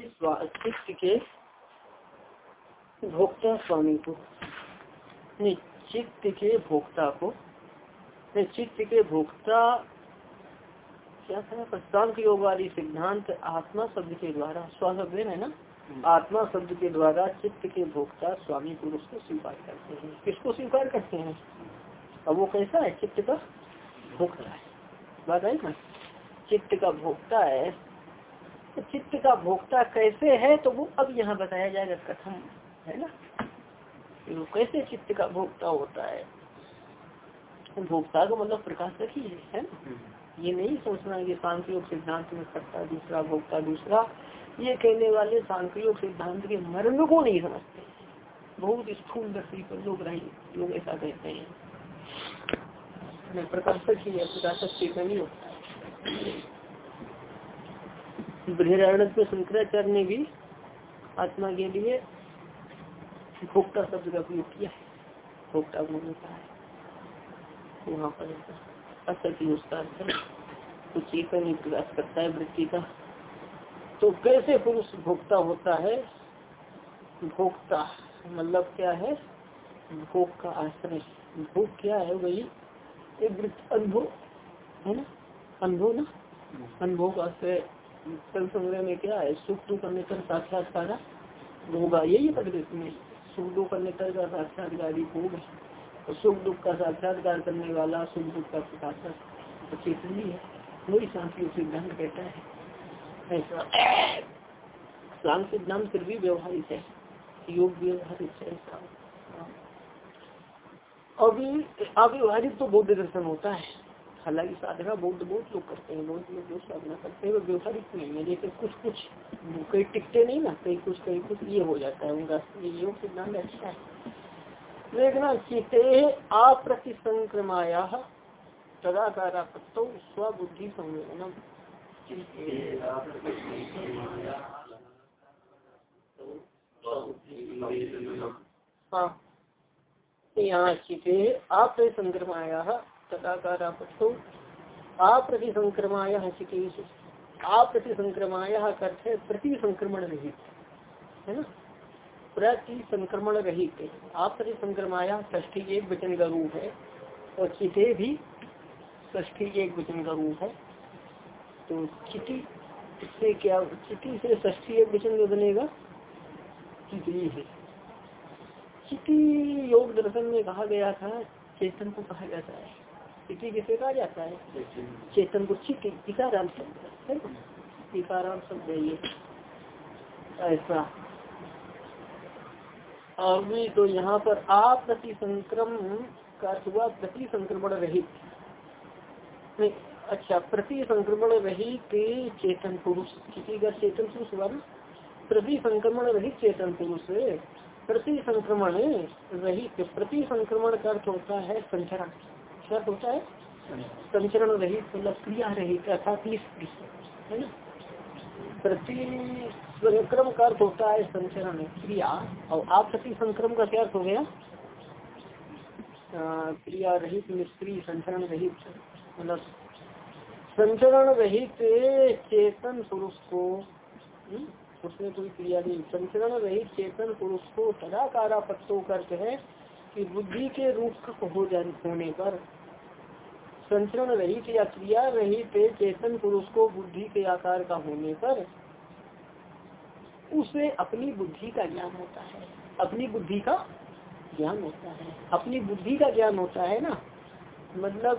चित्त के भोक्ता स्वामी को नहीं चित्त के भोक्ता को नहीं चित्त के भोक्ता क्या था? प्रशांत योग वाली सिद्धांत आत्मा शब्द के द्वारा स्वाशब्द है ना? आत्मा शब्द के द्वारा चित्त के भोक्ता स्वामी पुरुष को स्वीकार करते हैं। किसको स्वीकार करते हैं? अब वो कैसा है? चित्त का भोक्ता है। बात आई ना? चित्त का भोक्ता है तो चित्त का भोक्ता कैसे है तो वो अब यहाँ बताया जाएगा कथम है ना? वो कैसे चित्त का भोक्ता होता है? भोक्ता का मतलब प्रकाशक ही है, है ना? ये नहीं सोचना कि सांख्योग सिद्धांत में सकता दूसरा भोक्ता दूसरा। ये कहने वाले सांख्योग सिद्धांत के मर्म को नहीं समझते। बहुत स्थूल दृष्टि पर लोग रहे लोग ऐसा कहते हैं। प्रकाशक ही है प्रकाशक चेतन ही होता। है बृहदारण्य में शंकराचार्य ने भी आत्मा के लिए भोक्ता शब्द का प्रयोग किया है। भोक्ता गुण होता है। वहाँ पर असत्य उसका तो चेतन ही करता है वृत्ति का। तो कैसे पुरुष भोक्ता होता है? भोक्ता मतलब क्या है? भोग का आश्रय। भोग क्या है वही? एक अनुभव, है ना? अनुभव ना? अनुभव का आश्रय। कल संग्रह में क्या है? सुख दुख कर साक्षात्कार होगा, यही प्रकृति में सुख दुख कर का साक्षात्कारी भोग है सुख दुख का साक्षात्कार करने वाला सुख दुख का चेतन है वही शांति सिद्धांत कहता है। ऐसा। सिद्धांत फिर भी व्यवहारिक है। योग व्यवहारिक है अभी अव्यवहारिक तो बौद्ध दर्शन होता है। हालाँकि साधना बहुत बहुत लोग करते हैं, बहुत लोग जो साधना करते हैं, वो व्यवहारिक नहीं है? लेकिन कुछ कुछ कई टिकते नहीं ना कहीं कुछ कहीं कुछ, ये हो जाता है उनका। योग सिद्धांत अच्छा है। देखना चिते अप्रति संक्रमाया तदाकारा पत्तो स्वबुद्धि संवेदनम। हाँ। यहाँ चिते अप्रति संक्रमाया तदाकारा पत्तो अप्रति संक्रमाया चितेश अप्रति संक्रमाया करते प्रति संक्रमण रहित है ना? प्रति संक्रमण रहित आप प्रति संक्रमाया ष्ठी एक वचन का रूप है और चिते भी ष्ठी एक वचन का रूप है तो चिति इससे क्या चिति से ष्ठी एक वचन बनेगा चिति। है चिति योग दर्शन में कहा गया था, चेतन को कहा जाता है। चिति किसे कहा जाता है। चेतन को टीकाराम शब्द है टीकाराम शब्द है ये। ऐसा। अभी तो यहाँ पर अप्रति संक्रम का हुआ प्रति संक्रमण रहित। नहीं अच्छा प्रति संक्रमण रहित चेतन पुरुष किसी का चेतन पुरुष हुआ ना? प्रति संक्रमण रहित चेतन पुरुष। प्रति संक्रमण रहित प्रति संक्रमण का अर्थ होता है संचरण क्या होता है? संचरण रहित मतलब क्रिया रहित अर्थात है ना? प्रति संक्रम का अर्थ होता है संचरण क्रिया और आपसी संक्रम का क्या अर्थ हो गया? क्रिया रहित निष्क्रिय संचरण रहित मतलब संचरण रहित चेतन पुरुष को हम्म, उसमें कोई क्रिया नहीं। संचरण रहित चेतन पुरुष को सदाकारा पत्तों करते हैं कि बुद्धि के रूप हो जाने होने पर संचरण रहित या क्रिया रहित चेतन पुरुष को बुद्धि के आकार का होने पर उसे अपनी बुद्धि का ज्ञान होता है। अपनी बुद्धि का ज्ञान होता है। अपनी बुद्धि का ज्ञान होता है ना? मतलब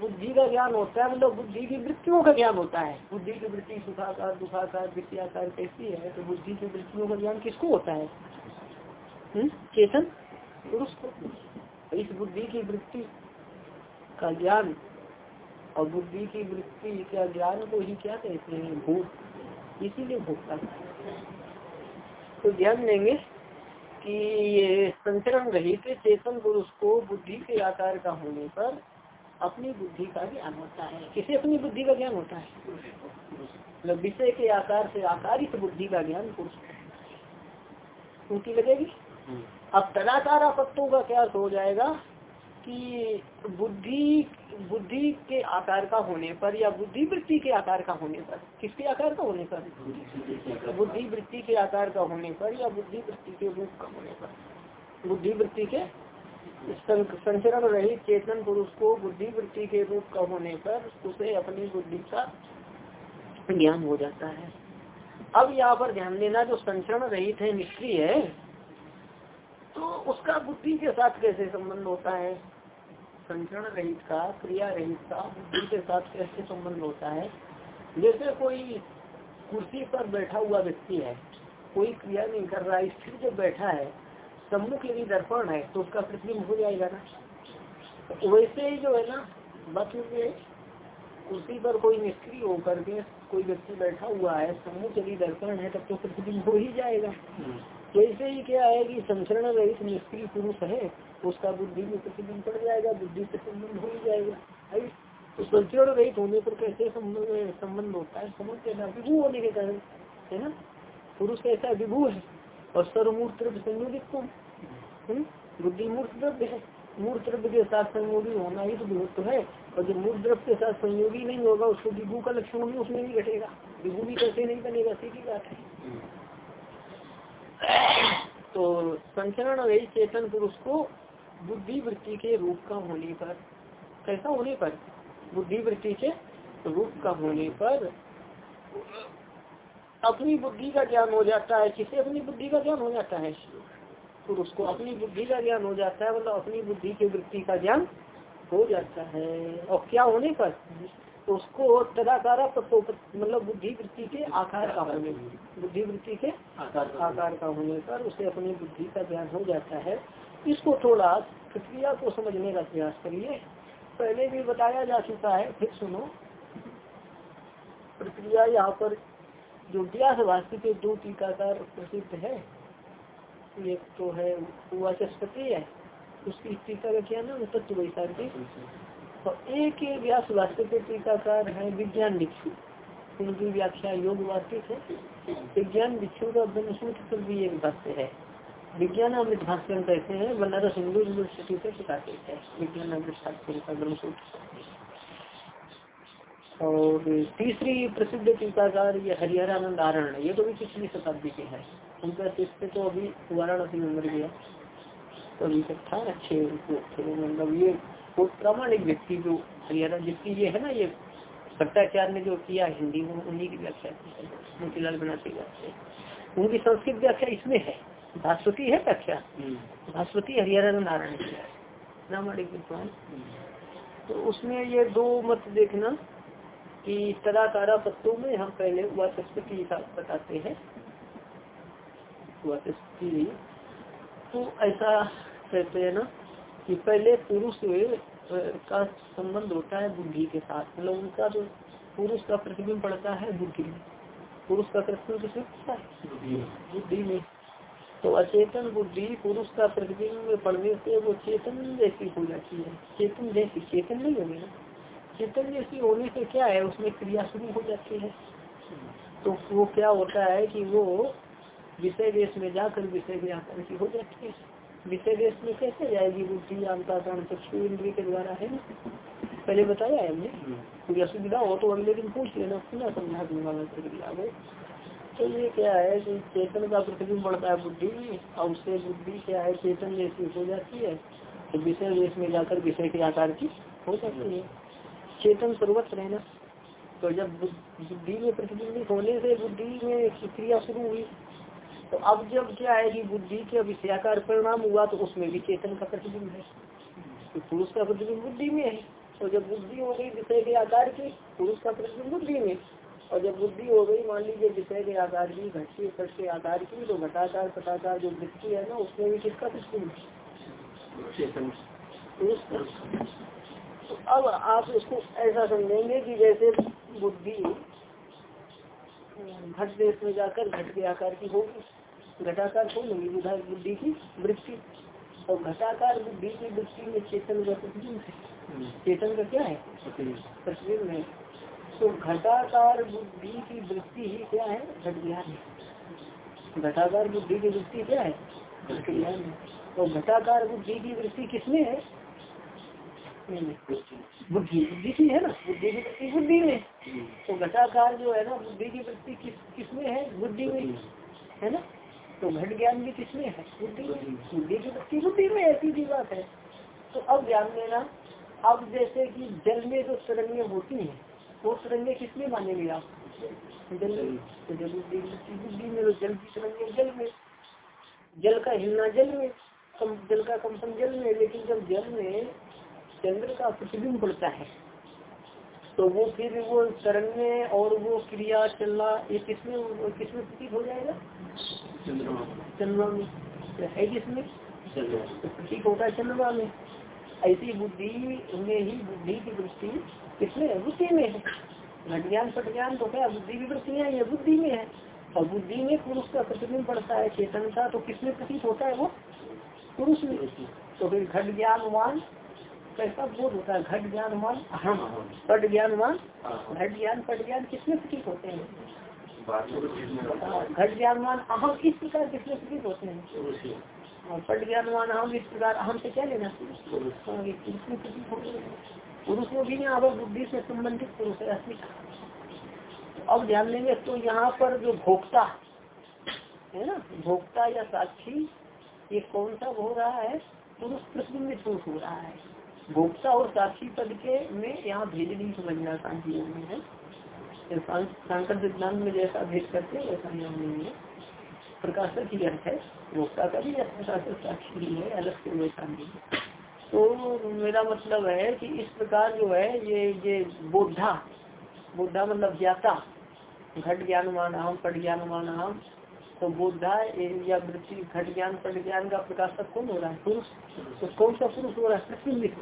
बुद्धि का ज्ञान होता है मतलब बुद्धि की वृत्तियों का ज्ञान होता है। बुद्धि की वृत्ति सुखाकार, दुखाकार, वृत्तियाकार कैसी है तो बुद्धि की वृत्तियों का ज्ञान किसको होता है? हुँ? चेतन पुरुष को। इस बुद्धि की वृत्ति का ज्ञान। और बुद्धि की वृत्ति का ज्ञान को ही क्या कहते हैं? भूत। इसीलिए भोगता तो ध्यान देंगे कि ये संचरण रहित चेतन पुरुष को बुद्धि के आकार का होने पर अपनी बुद्धि का ज्ञान होता है। किसे अपनी बुद्धि का ज्ञान होता है? मतलब विषय के आकार से आकारित बुद्धि का ज्ञान पुरुष उनकी लगेगी? अब तदाकार आपत्तों का क्या हो जाएगा? कि बुद्धि बुद्धि के आकार का होने पर या बुद्धि वृत्ति के आकार का होने पर? किसके आकार का होने पर? बुद्धि वृत्ति के आकार का होने पर या बुद्धि वृत्ति के रूप का होने पर? बुद्धि वृत्ति के संचरण रहित चेतन पुरुष को बुद्धि वृत्ति के रूप का होने पर उसे अपनी बुद्धि का ज्ञान हो जाता है। अब यहाँ पर ध्यान देना, जो संचरण रहित है, निष्क्रिय है तो उसका बुद्धि के साथ कैसे संबंध होता है? संचरण रहित का क्रिया रहित का बुद्धि के साथ कैसे संबंध होता है? जैसे कोई कुर्सी पर बैठा हुआ व्यक्ति है, कोई क्रिया नहीं कर रहा स्थिर जब बैठा है, सम्मुख यदि दर्पण है तो उसका प्रतिबिंब हो जाएगा ना? तो वैसे ही जो है ना बात कुर्सी पर कोई निष्क्रिय होकर के कोई व्यक्ति बैठा हुआ है, सम्मुख यदि दर्पण है, तब तो प्रतिबिंब हो ही जाएगा। वैसे ही क्या है कि संचरण रहित निष्क्रिय पुरुष है, उसका बुद्धि में प्रतिबिंब पड़ जाएगा, बुद्धि से संबंध हो ही जाएगा। तो संचरण रहित होने पर कैसे संबंध होता है? समझ के ना विभू होने के कारण, है ना? पुरुष कैसा विभू है। और सर्वमूर्त द्रव्य संयोगित हम्म? बुद्धि मूर्त द्रव्य है। मूर्त द्रव्य के साथ संयोगी होना ही तो विभुत्व है। और जो मूर्त द्रव्य के साथ संयोगी नहीं होगा, उसको विभू का लक्षण भी उसमें नहीं घटेगा। विभू भी कैसे नहीं बनेगा? सीधी बात है। तो संचरण रही चेतन पुरुष को बुद्धि वृत्ति के रूप का होने पर, कैसा होने पर? बुद्धि वृत्ति के रूप का होने पर अपनी बुद्धि का ज्ञान हो जाता है। किसे? अपनी बुद्धि का ज्ञान हो जाता है। पुरुष को अपनी बुद्धि का ज्ञान हो जाता है मतलब अपनी बुद्धि की वृत्ति का ज्ञान हो जाता है। और क्या होने पर? उसको तदाकारा मतलब बुद्धि वृत्ति के आकार का होने बुद्धि वृत्ति के आकार का होने पर उसे अपनी बुद्धि का ज्ञान हो जाता है। इसको थोड़ा प्रक्रिया को समझने का प्रयास करिए। पहले भी बताया जा चुका है फिर सुनो। प्रक्रिया यहाँ पर जो व्यास वास्तु के दो टीकाकार प्रसिद्ध है एक तो है वाचस्पति है उसकी टीका का क्या नाम तत्व वैशाखी। तो एक व्यास वास्तविक टीकाकार है, विज्ञान भिक्षु। उनकी व्याख्या योग वास्तविक है। विज्ञान भिक्षु का ब्रह्मसूत्र पर भी एक भाष्य है। विज्ञान अमृत भाष्य कहते हैं, बनारस हिंदू यूनिवर्सिटी से प्रकाशित हैं। विज्ञान अमृत भाष्य का ब्रह्मसूत्र और तीसरी प्रसिद्ध टीकाकार ये हरिहरानंद आरण ये तो भी पिछली शताब्दी के हैं। उनका शिष्य तो अभी वाराणसी में मर गया। तो अभी तक था अच्छे मतलब ये वो प्रामाणिक व्यक्ति जो हरियाणा जिसकी ये है ना ये भट्टाचार्य ने जो किया हिंदी में उन्हीं की व्याख्या की मोतीलाल बनाते व्याख्या उनकी संस्कृत व्याख्या इसमें है। भास्वती है व्याख्या। हम्म। भास्वती हरियाणा नारायण की प्रामाणिक विद्वान तो उसमें ये दो मत देखना कि तदाकारा पत्तों में हम पहले वाचस्पति बताते हैं। वाचस्पति। तो ऐसा कहते हैं ना कि पहले पुरुष का संबंध होता है बुद्धि के साथ। मतलब उनका जो पुरुष का प्रतिबिंब पड़ता है बुद्धि में। पुरुष का प्रतिबिंब किसमें? पड़ता है बुद्धि में। तो अचेतन बुद्धि पुरुष का प्रतिबिंब पड़ने से वो चेतन जैसी हो जाती है। चेतन जैसी चेतन नहीं होगी ना? चेतन जैसी होने से क्या है? उसमें क्रिया शुरू हो जाती है। तो वो क्या होता है कि वो विषय देश में जाकर विषय में आकर की हो जाती है। विषय देश में कैसे जाएगी बुद्धि अंताकरण चक्षु इंद्रिय के द्वारा है ना? पहले बताया है हमने हम्म। कोई असुविधा हो तो अगले दिन पूछ लेना पुनः समझा दूँगा मैं प्रक्रिया को तो ये क्या है कि चेतन का प्रतिबिंब बढ़ता है बुद्धि में और उससे बुद्धि क्या है चेतन जैसी हो जाती है तो विषय देश में जाकर विषय के आकार की हो जाती है। चेतन सर्वत्र रहना तो जब बुद्धि में प्रतिबिंबित होने से बुद्धि में क्रिया शुरू हुई तो अब जब क्या है कि बुद्धि के विषयाकार परिणाम हुआ तो उसमें भी चेतन का प्रतिबिंब है। तो पुरुष का प्रतिबिंब बुद्धि में है। तो जब बुद्धि हो गई विषय के आकार की पुरुष का प्रतिबिंब बुद्धि में। और जब बुद्धि हो गई मान लीजिए विषय के आकार की घट के घट के आकार की तो घटाकार पटाकार जो वृत्ति है ना उसमें भी किसका प्रतिबिंब चेतन। तो अब आप इसको ऐसा समझेंगे कि जैसे बुद्धि घट देश में जाकर, घट के आकार की होगी, घटाकार कौन होगी विधायक बुद्धि की वृत्ति। और घटाकार बुद्धि की वृत्ति में चेतन का प्रतिबिंब है। चेतन का क्या है? प्रतिबिंब है। तो घटाकार बुद्धि की वृत्ति ही क्या है? घट ज्ञान है। घटाकार बुद्धि की वृत्ति क्या है? घट ज्ञान है। और घटाकार बुद्धि की वृत्ति किसमें है? बुद्धि बुद्धि की है ना? बुद्धि की वृत्ति बुद्धि में। तो घटाकार जो है ना, बुद्धि की वृत्ति किस किसमें है? बुद्धि में। है ना? तो घट ज्ञान भी किसमें है? बुद्धि बुद्धि की वृत्ति बुद्धि में ऐसी भी बात है। तो अब ध्यान देना, अब जैसे कि जल में जो सुरंगे होती हैं, वो सुरंगे किसमें मानेंगे आप? जल तो जल बुद्धि में तो जल की तरंगे जल में। जल का हिलना जल में। जल का कंपन जल में। लेकिन जब जल में चंद्र का प्रतिबिंब पड़ता है। तो वो फिर वो तरंगे और वो क्रिया चलना ये किसमें किसमें प्रतीक हो जाएगा? चंद्रमा में। तो है किसमें? तो प्रतीक होता है चंद्रमा में। ऐसी बुद्धि में ही बुद्धि की वृत्ति किसमें? बुद्धि में है। घट ज्ञान पट ज्ञान तो क्या बुद्धि की वृत्ति है ये बुद्धि में है। और बुद्धि में पुरुष का प्रतिबिंब पड़ता है चेतन का तो किसमें प्रतीत होता है वो? पुरुष में। तो फिर घट ज्ञानवान कैसा बोध होता है? घट ज्ञानवान अहम पट ज्ञानवान घट ज्ञान पट ज्ञान किसमें प्रतीत होते हैं? घट ज्ञानवान अहम इस प्रकार किसमें प्रतीत होते हैं? और पट ज्ञानवान अहम इस प्रकार अहम से क्या लेना पुरुष में भी यहाँ पर बुद्धि से संबंधित पुरुष है अब ध्यान देंगे तो यहाँ पर जो भोक्ता है ना? भोक्ता या साक्षी ये कौन सा हो रहा है? पुरुष प्रतिबिंबित पुरुष हो रहा है। भोक्ता और साक्षी पद के में यहाँ भेद नहीं समझना शांति है। सांकर सिद्धांत में जैसा भेद करते वैसा नियम नहीं है। प्रकाशक ही अर्थ है। भोक्ता का भी प्रकाशक साक्षी ही है, अलग से वैसा नहीं है। तो मेरा मतलब है कि इस प्रकार जो है, ये ये बोधा बोधा मतलब ज्ञाता। घट ज्ञान मानाम पट ज्ञान मानाम तो बोधा या वृत्ति, घट ज्ञान, पट ज्ञान का प्रकाशक कौन हो रहा है? पुरुष। तो कौन सा पुरुष हो रहा है? प्रतिबिंबित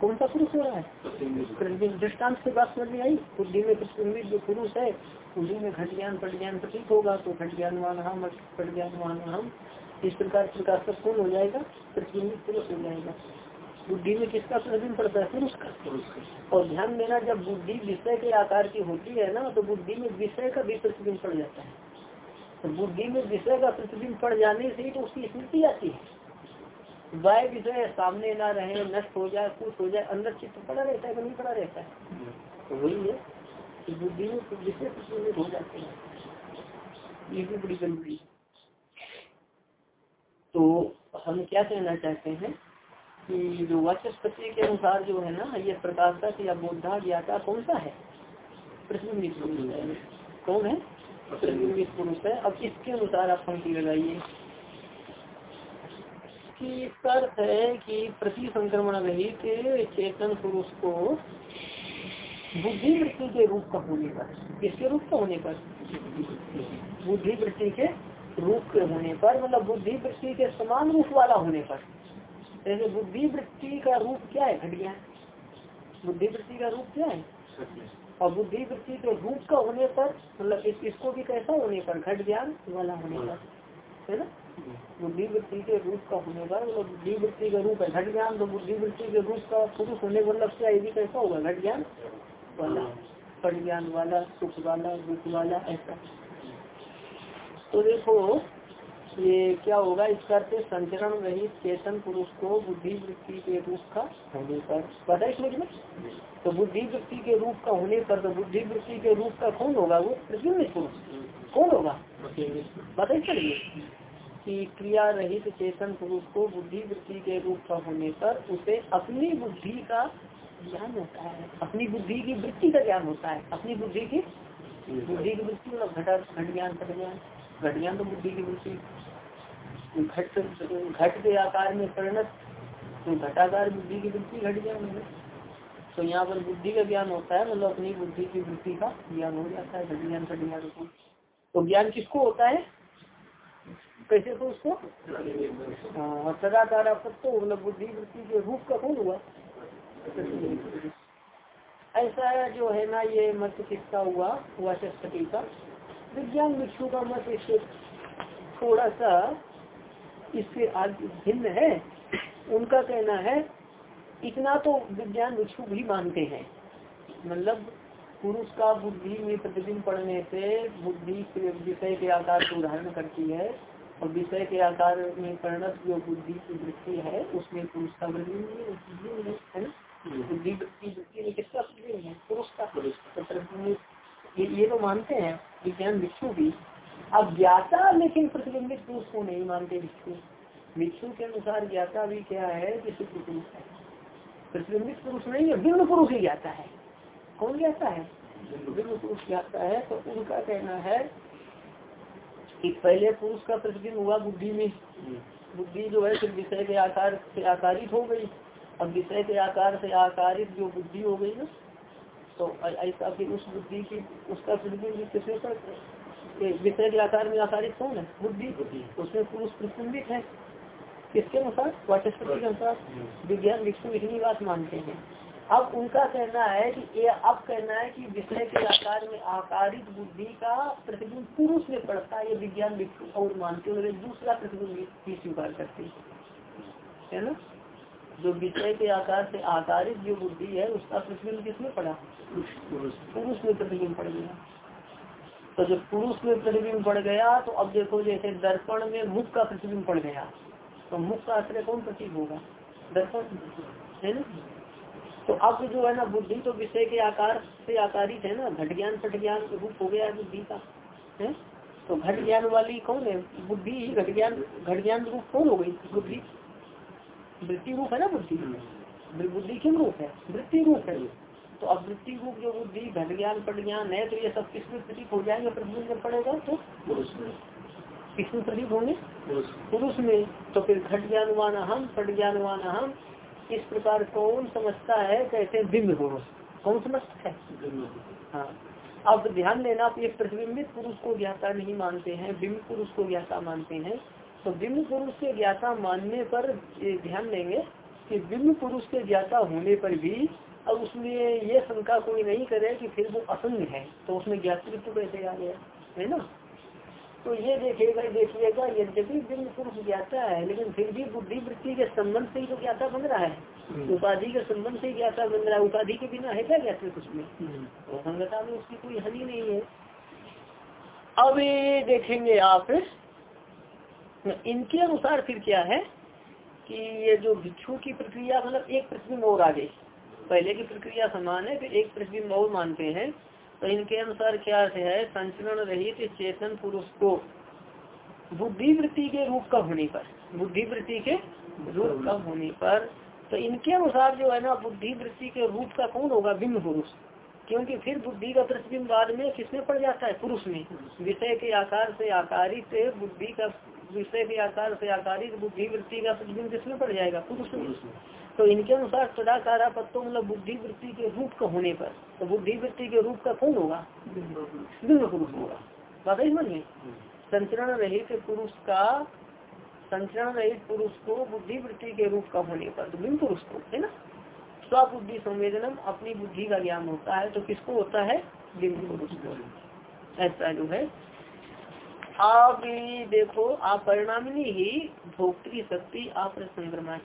कौन सा पुरुष हो रहा है? प्रतिबिंब दृष्टांत से बात समझ में आई? बुद्धि में प्रतिबिंबित जो पुरुष है बुद्धि में घट ज्ञान, पट ज्ञान प्रतीक होगा तो घट ज्ञान मान हम पट ज्ञान मान हम, इस प्रकार प्रकाशक कौन हो जाएगा? प्रतिबिंबित पुरुष हो जाएगा। बुद्धि में किसका प्रतिबिंब पड़ता है? पुरुष का। और ध्यान देना, जब बुद्धि विषय के आकार की होती है ना तो बुद्धि में विषय का भी प्रतिबिंब पड़ जाता है। तो बुद्धि में विषय का प्रतिबिंब पड़ जाने से ही तो उसकी स्मृति आती है। वाय विषय सामने ना रहे, नष्ट हो जाए, कुछ हो जाए, अंदर चित्त पड़ा रहता है नहीं पड़ा रहता है। तो वही है कि बुद्धि में विषय प्रतिबिंबित हो जाते हैं। ये भी बड़ी गंभीर तो हम क्या कहना चाहते हैं कि जो वाचस्पति के अनुसार जो है ना, ये प्रकाशक या बोधा ज्ञाता कौन सा है? प्रतिबिंबित कौन है? पुरुष है। अब इसके अनुसार आप पंक्ति लगाइए। कि इसका अर्थ है कि प्रति संक्रमण रहित चेतन पुरुष को बुद्धि वृत्ति के रूप का होने पर, किसके रूप का होने पर? बुद्धि वृत्ति के रूप के होने पर मतलब बुद्धि वृत्ति के समान रूप वाला होने पर। जैसे बुद्धि वृत्ति का रूप क्या है? घट गया बुद्धि वृत्ति का रूप क्या है? और बुद्धि वृत्ति के रूप का होने पर मतलब इस, इसको भी कैसा होने पर? घट ज्ञान वाला होने पर। है ना? बुद्धि वृत्ति के रूप का होने पर मतलब बुद्धि वृत्ति का रूप है। घट ज्ञान तो बुद्धि वृत्ति के रूप का पुरुष होने पर क्या ये भी कैसा होगा? घट ज्ञान वाला। पट ज्ञान वाला सुख वाला दुख वाला ऐसा। तो देखो ये क्या होगा, इस करते संचरण रहित चेतन पुरुष को बुद्धि वृत्ति के रूप का होने पर, पता है में तो बुद्धि वृत्ति के रूप का होने पर तो बुद्धि वृत्ति के रूप का कौन होगा वो? प्रतिबिंबित पुरुष। कौन होगा? पता चलिए कि क्रिया रहित चेतन पुरुष को बुद्धि वृत्ति के रूप का होने पर उसे अपनी बुद्धि का ज्ञान होता है। अपनी बुद्धि की वृत्ति का ज्ञान होता है। अपनी बुद्धि की बुद्धि की वृत्ति मतलब घटा घट ज्ञान पट ज्ञान घट ज्ञान तो बुद्धि की वृत्ति घट घट के आकार में परिणत, घटाकार बुद्धि की वृत्ति घट ज्ञान है तो यहाँ पर बुद्धि का ज्ञान होता है मतलब अपनी बुद्धि की वृत्ति का ज्ञान हो जाता है घट ज्ञान घट ज्ञान तो ज्ञान किसको होता है? कैसे तो उसको? हाँ सदाकार मतलब बुद्धि वृत्ति के रूप का कौन हुआ? ऐसा जो है ना, ये मत किसका हुआ वाचस्पति का विज्ञान भिक्षु का मत इससे थोड़ा सा इससे आगे भिन्न है। उनका कहना है इतना तो विज्ञान भिक्षु भी मानते हैं। मतलब पुरुष का बुद्धि में प्रतिबिंब पढ़ने से बुद्धि विषय के आकार को धारण करती है और विषय के आकार में परिणत जो बुद्धि की वृत्ति है उसमें पुरुष का वृद्धि है ना बुद्धि वृत्ति वृत्ति किसका है? पुरुष का। तो ये ये तो मानते हैं विज्ञान भिक्षु भी अब ज्ञाता लेकिन प्रतिबिंबित पुरुष को नहीं मानते भिक्षु भिक्षु के अनुसार ज्ञाता भी क्या है कि शुद्ध पुरुष है। प्रतिबिंबित पुरुष नहीं है बिंब पुरुष ही ज्ञाता है। कौन ज्ञाता है? बिंब पुरुष ज्ञाता है तो उनका कहना है कि पहले पुरुष का प्रतिबिंब हुआ बुद्धि में। बुद्धि जो है फिर विषय के आकार से आकारित हो गई। अब विषय के आकार से आकारित जो बुद्धि हो गई ना तो ऐसा फिर उस बुद्धि की उसका प्रतिबिंब किसने पर विषय के आकार में आकारित कौन है? बुद्धि। उसमें पुरुष प्रतिबिंबित है। किसके अनुसार? वाचस्पति के अनुसार। विज्ञान विष्णु इतनी बात मानते हैं। अब उनका कहना है कि ये अब कहना है कि विषय के आकार में आकारित बुद्धि का प्रतिबिंब पुरुष में पड़ता है। ये विज्ञान विष्णु और मानते हैं दूसरा प्रतिबिंब भी स्वीकार करते है ना? जो विषय के आकार से आकारित जो बुद्धि है, उसका प्रतिबिंब किसमें पड़ा? पुरुष में प्रतिबिंब पड़ गया। तो जब पुरुष में प्रतिबिंब पड़ गया तो अब देखो जैसे दर्पण में मुख का प्रतिबिंब पड़ गया तो मुख का आश्रय कौन प्रतीक होगा? दर्पण। है ना? तो अब जो है ना, बुद्धि तो विषय के आकार से आकारित है ना, घट ज्ञान, पट ज्ञान रूप हो गया बुद्धि का। है? तो घट ज्ञान वाली कौन है? बुद्धि घट ज्ञान घट ज्ञान रूप कौन हो गई? बुद्धि। वृत्ति रूप है ना बुद्धि? बुद्धि किम रूप है वृत्ति रूप है। तो अब वृत्ति रूप जो बुद्धि घट ज्ञान पट ज्ञान है तो ये सब किसमें प्रतीक हो जाएँगे? प्रतिबिंब जब पड़ेगा तो? किसमें प्रतीक होंगे? पुरुष में। तो फिर घट ज्ञानवान हम पट ज्ञानवान हम इस प्रकार कौन समझता है कैसे बिंब पुरुष कौन समझता है? हाँ। अब ध्यान देना आप एक प्रतिबिंबित पुरुष को ज्ञाता नहीं मानते हैं बिंब पुरुष को ज्ञाता मानते हैं। तो बिंब पुरुष के ज्ञाता मानने पर ध्यान देंगे कि बिंब पुरुष के ज्ञाता होने पर भी अब उसमें ये शंका कोई नहीं करे कि फिर वो असंग है तो उसमें ज्ञातृत्व कैसे आ गया है ना तो ये देखेगा देखिएगा यद्यपि बिंब पुरुष ज्ञाता है लेकिन फिर भी बुद्धि वृत्ति के संबंध से ही तो ज्ञाता बन रहा है हम्म। उपाधि के संबंध से ज्ञाता बन रहा है उपाधि के बिना है क्या ज्ञाता कुछ में हम्म। तो संगता में उसकी कोई हानि नहीं है अब ये देखेंगे आप इनके अनुसार फिर क्या है कि ये जो भिक्षु की प्रक्रिया मतलब एक प्रतिबिंब और आगे। पहले की प्रक्रिया समान है, फिर एक प्रतिबिंब और मानते हैं। तो इनके अनुसार क्या है? संचरण रहित चेतन पुरुष को बुद्धिवृत्ति के रूप का होने पर, बुद्धिवृत्ति के रूप का होने पर तो इनके अनुसार जो है ना, बुद्धिवृत्ति के रूप का कौन होगा? बिंब पुरुष। क्योंकि फिर बुद्धि का प्रतिबिंब बाद में किसमें पड़ जाता है? पुरुष में। विषय के आकार से आकारित बुद्धि का विषय के आकार से आकारित बुद्धि वृत्ति का प्रतिबिंब किसमें पड़ जाएगा? पुरुष में तो इनके अनुसार सदाकारा पत्तों मतलब बुद्धि वृत्ति के रूप का होने पर तो बुद्धि वृत्ति के रूप का कौन होगा? बिंब पुरुष होगा। बात ही समझ संचरण रहित पुरुष का संचरण रहित पुरुष को बुद्धि वृत्ति के रूप का होने पर तो बिंब पुरुष को है ना? स्वबुद्धि संवेदनम अपनी बुद्धि का ज्ञान होता है तो किसको होता है? बिंब पुरुष को। ऐसा जो है आप देखो आप परिणामिनी ही भोक्तृ शक्ति आप संक्रमा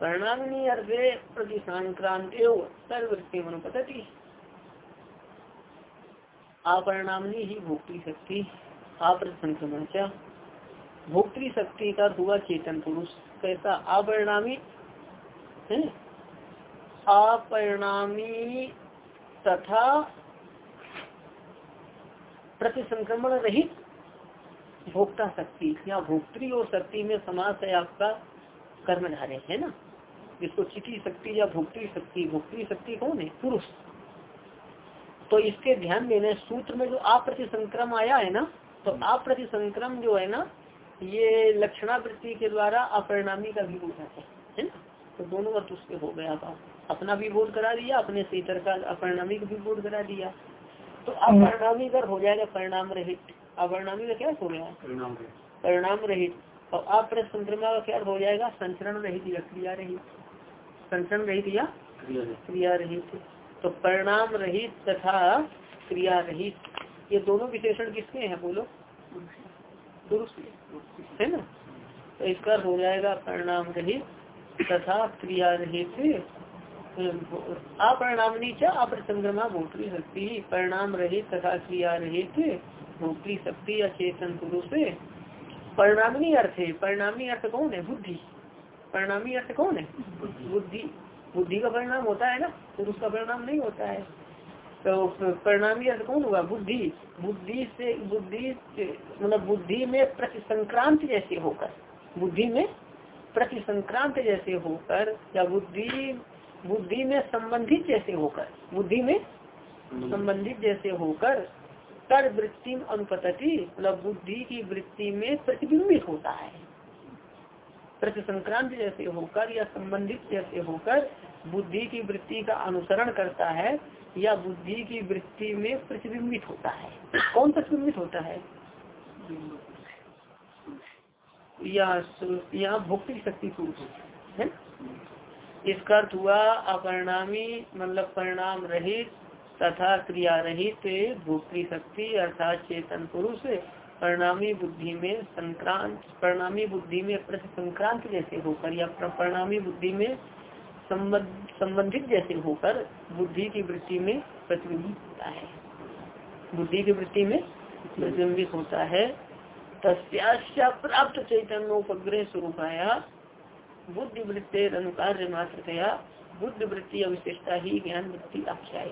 परिणामिनी अर्थे प्रतिसंक्रांति सर्वृत्ति मनुपति अपरिणामी ही भोक्ति शक्ति संक्रमण क्या भोक्तृ शक्ति का हुआ चेतन पुरुष, कैसा अपरिणामी? है अपरिणामी तथा प्रतिसंक्रमण रहित भोक्ता शक्ति या भोक्तृ और शक्ति में समास है आपका कर्मधारे है ना? जिसको चिटी शक्ति या भोक्ति शक्ति भोक्ति शक्ति कौन है? पुरुष। तो इसके ध्यान देने सूत्र में जो अप्रति संक्रम आया है ना तो अप्रति संक्रम जो है ना, ये लक्षणावृत्ति के द्वारा अपरिणामी का भी बोध है है ना? तो दोनों अर्थ उसके हो गया था। अपना भी बोध करा दिया, अपने सीतर का अपरिणामी का भी बोध करा दिया। तो अपरिणामी कर हो जाएगा परिणाम रहित अपरिणामी का क्या हो? गया परिणाम रहित और अप्रति संक्रमा का क्या हो जाएगा? संचरण रहित या क्रिया रहित संचरण रहित या क्रिया रहित तो परिणाम रहित तथा क्रिया रहित ये दोनों विशेषण किसके हैं बोलो? पुरुष है ना? तो इसका हो जाएगा परिणाम रहित तथा क्रिया रहित अपरिणामनी चा अप्रसंग्रमा भोक्तृ शक्ति परिणाम रहित तथा क्रिया रहित भोक्तृ शक्ति या चेतन पुरुष परिणामी अर्थ है परिणामी अर्थ कौन है? बुद्धि। परिणामी अर्थ कौन है? बुद्धि। बुद्धि। का परिणाम होता है ना? तो उसका परिणाम नहीं होता है। तो परिणामी अर्थ कौन हुआ? बुद्धि। बुद्धि से, बुद्धि मतलब बुद्धि में प्रतिसंक्रांत जैसे होकर, बुद्धि में प्रतिसंक्रांत जैसे होकर या बुद्धि बुद्धि में संबंधित जैसे होकर बुद्धि में संबंधित जैसे होकर तर वृत्ति अनुपति मतलब बुद्धि की वृत्ति में प्रतिबिंबित होता है। प्रति प्रतिसंक्रांत जैसे होकर या संबंधित जैसे होकर बुद्धि की वृत्ति का अनुसरण करता है या बुद्धि की वृत्ति में प्रतिबिंबित होता है। कौन प्रतिबिंबित होता है? या यहाँ भुक्ति शक्ति पुरुष है इसका अर्थ हुआ अपरिणामी मतलब परिणाम रहित तथा क्रिया रहित भूक्ति शक्ति अर्थात चेतन पुरुष परिणामी बुद्धि में संक्रांत, परिणामी बुद्धि में प्रति संक्रांत जैसे होकर या परिणामी बुद्धि में संबंधित जैसे होकर बुद्धि की वृत्ति में प्रतिबिंबित होता है। बुद्धि की वृत्ति में प्रतिबिंबित होता है। तस्या प्राप्त चैतन्योपग्रह स्वरूप आया बुद्धि वृत्ति अनुकार्य मात्र बुद्ध वृत्ति अविशेषता ही ज्ञान वृत्ति आख्याय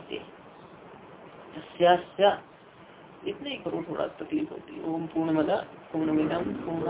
इतने ही करो थोड़ा तकलीफ़ होती है ओम पूर्ण मदा पूर्ण मिलम पूर्ण